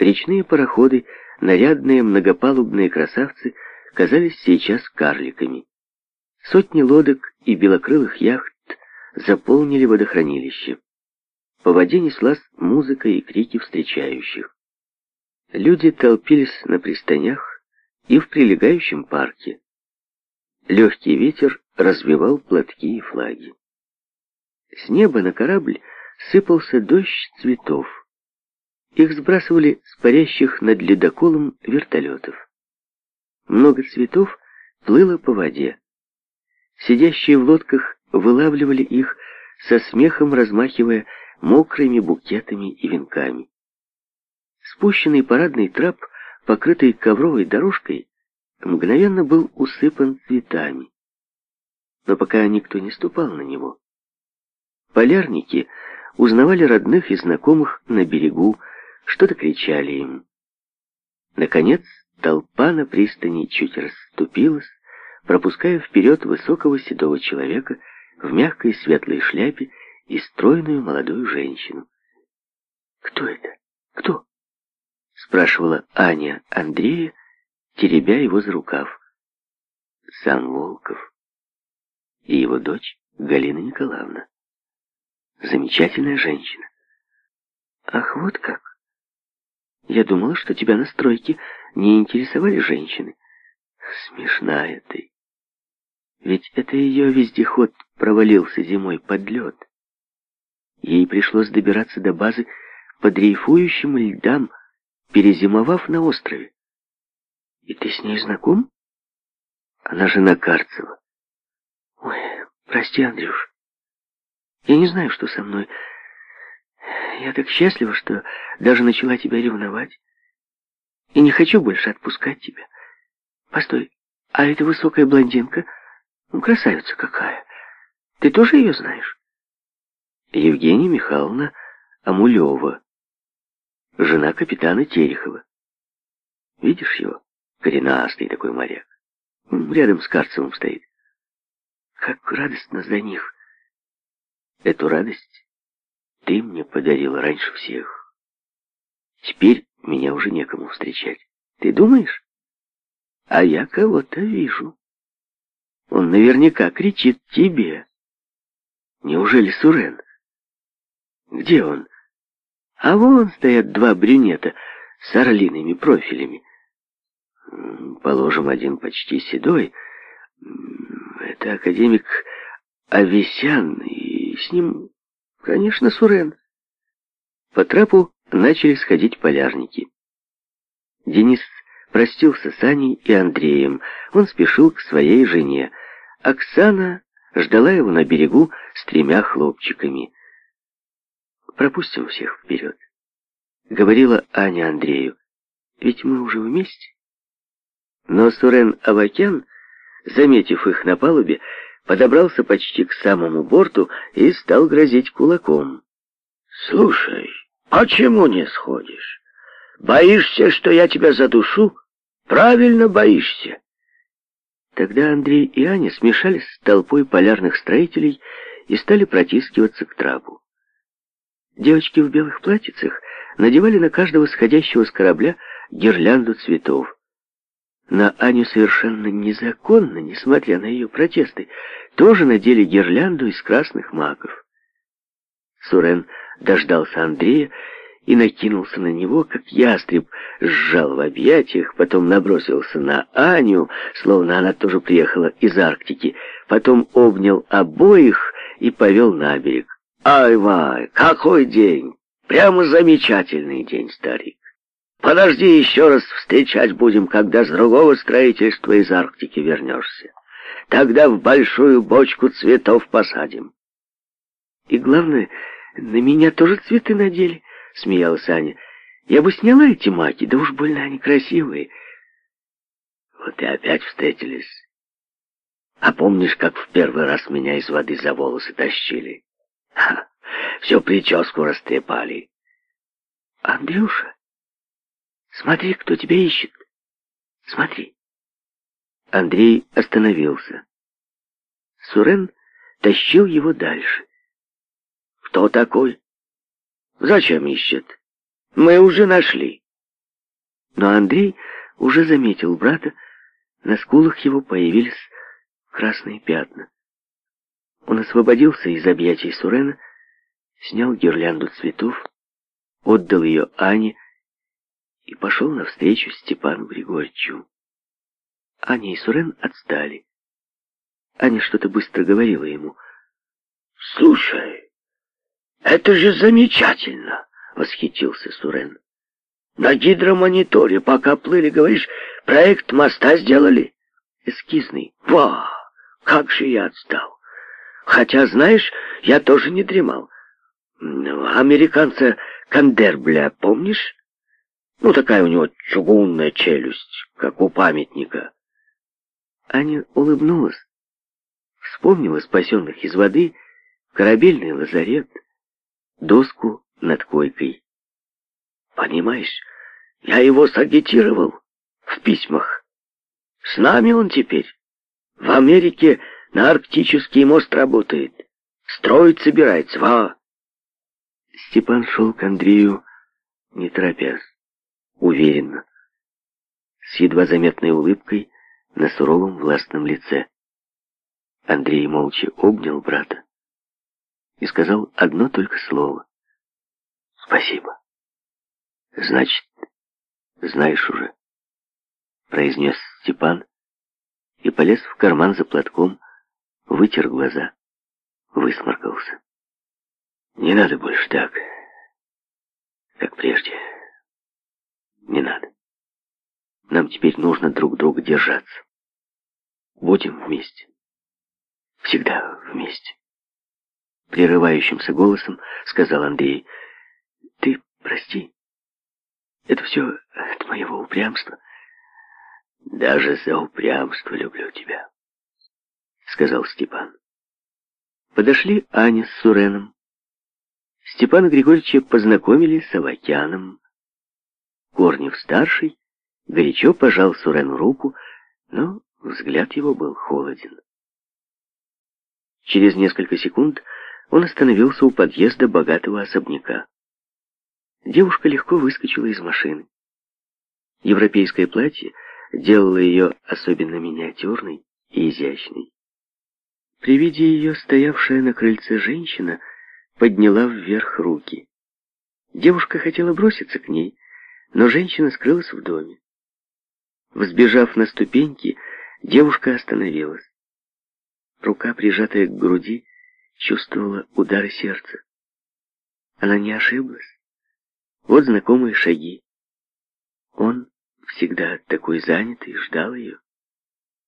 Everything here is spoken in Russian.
Речные пароходы, нарядные многопалубные красавцы, казались сейчас карликами. Сотни лодок и белокрылых яхт заполнили водохранилище. По воде неслась музыка и крики встречающих. Люди толпились на пристанях и в прилегающем парке. Легкий ветер развивал платки и флаги. С неба на корабль сыпался дождь цветов. Их сбрасывали с парящих над ледоколом вертолетов. Много цветов плыло по воде. Сидящие в лодках вылавливали их, со смехом размахивая мокрыми букетами и венками. Спущенный парадный трап, покрытый ковровой дорожкой, мгновенно был усыпан цветами. Но пока никто не ступал на него. Полярники узнавали родных и знакомых на берегу, что-то кричали им. Наконец, толпа на пристани чуть расступилась, пропуская вперед высокого седого человека в мягкой светлой шляпе и стройную молодую женщину. «Кто это? Кто?» — спрашивала Аня Андрея, теребя его за рукав. «Сам Волков и его дочь Галина Николаевна. Замечательная женщина». «Ах, вот как!» Я думала, что тебя на стройке не интересовали женщины. Смешная ты. Ведь это ее вездеход провалился зимой под лед. Ей пришлось добираться до базы по дрейфующим льдам, перезимовав на острове. И ты с ней знаком? Она жена Карцева. Ой, прости, Андрюш. Я не знаю, что со мной. Я так счастлива, что даже начала тебя ревновать. И не хочу больше отпускать тебя. Постой, а эта высокая блондинка, ну, красавица какая. Ты тоже ее знаешь? Евгения Михайловна Амулева, жена капитана Терехова. Видишь его? Коренастый такой моряк. Он рядом с Карцевым стоит. Как радостно за них. Эту радость ты мне подарила раньше всех. Теперь меня уже некому встречать. Ты думаешь? А я кого-то вижу. Он наверняка кричит тебе. Неужели Сурен? Где он? А вон стоят два брюнета с орлиными профилями. Положим, один почти седой. Это академик Авесян, и с ним Конечно, Сурен. По трапу начали сходить полярники. Денис простился с Аней и Андреем. Он спешил к своей жене. Оксана ждала его на берегу с тремя хлопчиками. «Пропустим всех вперед», — говорила Аня Андрею. «Ведь мы уже вместе». Но Сурен Авакян, заметив их на палубе, подобрался почти к самому борту и стал грозить кулаком. «Слушай, почему не сходишь? Боишься, что я тебя задушу? Правильно боишься!» Тогда Андрей и Аня смешались с толпой полярных строителей и стали протискиваться к трапу. Девочки в белых платьицах надевали на каждого сходящего с корабля гирлянду цветов — на Аню совершенно незаконно, несмотря на ее протесты, тоже надели гирлянду из красных маков. Сурен дождался Андрея и накинулся на него, как ястреб, сжал в объятиях, потом набросился на Аню, словно она тоже приехала из Арктики, потом обнял обоих и повел на берег. «Ай-вай, какой день! Прямо замечательный день, старик!» Подожди еще раз, встречать будем, когда с другого строительства из Арктики вернешься. Тогда в большую бочку цветов посадим. И главное, на меня тоже цветы надели, смеялась Аня. Я бы сняла эти маки, да уж больно они красивые. Вот и опять встретились. А помнишь, как в первый раз меня из воды за волосы тащили? Ха, всю прическу растрепали. Андрюша, Смотри, кто тебя ищет. Смотри. Андрей остановился. Сурен тащил его дальше. Кто такой? Зачем ищет? Мы уже нашли. Но Андрей уже заметил брата, на скулах его появились красные пятна. Он освободился из объятий Сурена, снял гирлянду цветов, отдал ее Ане, и пошел навстречу Степану Григорьевичу. Аня и Сурен отстали. Аня что-то быстро говорила ему. «Слушай, это же замечательно!» — восхитился Сурен. «На гидромониторе, пока плыли, говоришь, проект моста сделали?» «Эскизный». «Ва! Как же я отстал! Хотя, знаешь, я тоже не дремал. Ну, американца Кандербля помнишь?» Ну, такая у него чугунная челюсть, как у памятника. Аня улыбнулась. Вспомнила спасенных из воды корабельный лазарет, доску над койкой. Понимаешь, я его сагитировал в письмах. С нами он теперь. В Америке на арктический мост работает. Строить собирается. Ва! Степан шел к Андрею, не торопясь уверенно, с едва заметной улыбкой на суровом властном лице. Андрей молча обнял брата и сказал одно только слово. «Спасибо». «Значит, знаешь уже», — произнес Степан и полез в карман за платком, вытер глаза, высморкался. «Не надо больше так, как прежде». Не надо. Нам теперь нужно друг друга держаться. Будем вместе. Всегда вместе. Прерывающимся голосом сказал Андрей. Ты прости. Это все от моего упрямства. Даже за упрямство люблю тебя, сказал Степан. Подошли Аня с Суреном. Степана Григорьевича познакомили с Авакяном. Корнев-старший горячо пожал Сурену руку, но взгляд его был холоден. Через несколько секунд он остановился у подъезда богатого особняка. Девушка легко выскочила из машины. Европейское платье делало ее особенно миниатюрной и изящной. При виде ее стоявшая на крыльце женщина подняла вверх руки. Девушка хотела броситься к ней, но женщина скрылась в доме. Взбежав на ступеньки, девушка остановилась. Рука, прижатая к груди, чувствовала удары сердца. Она не ошиблась. Вот знакомые шаги. Он, всегда такой занятый, ждал ее.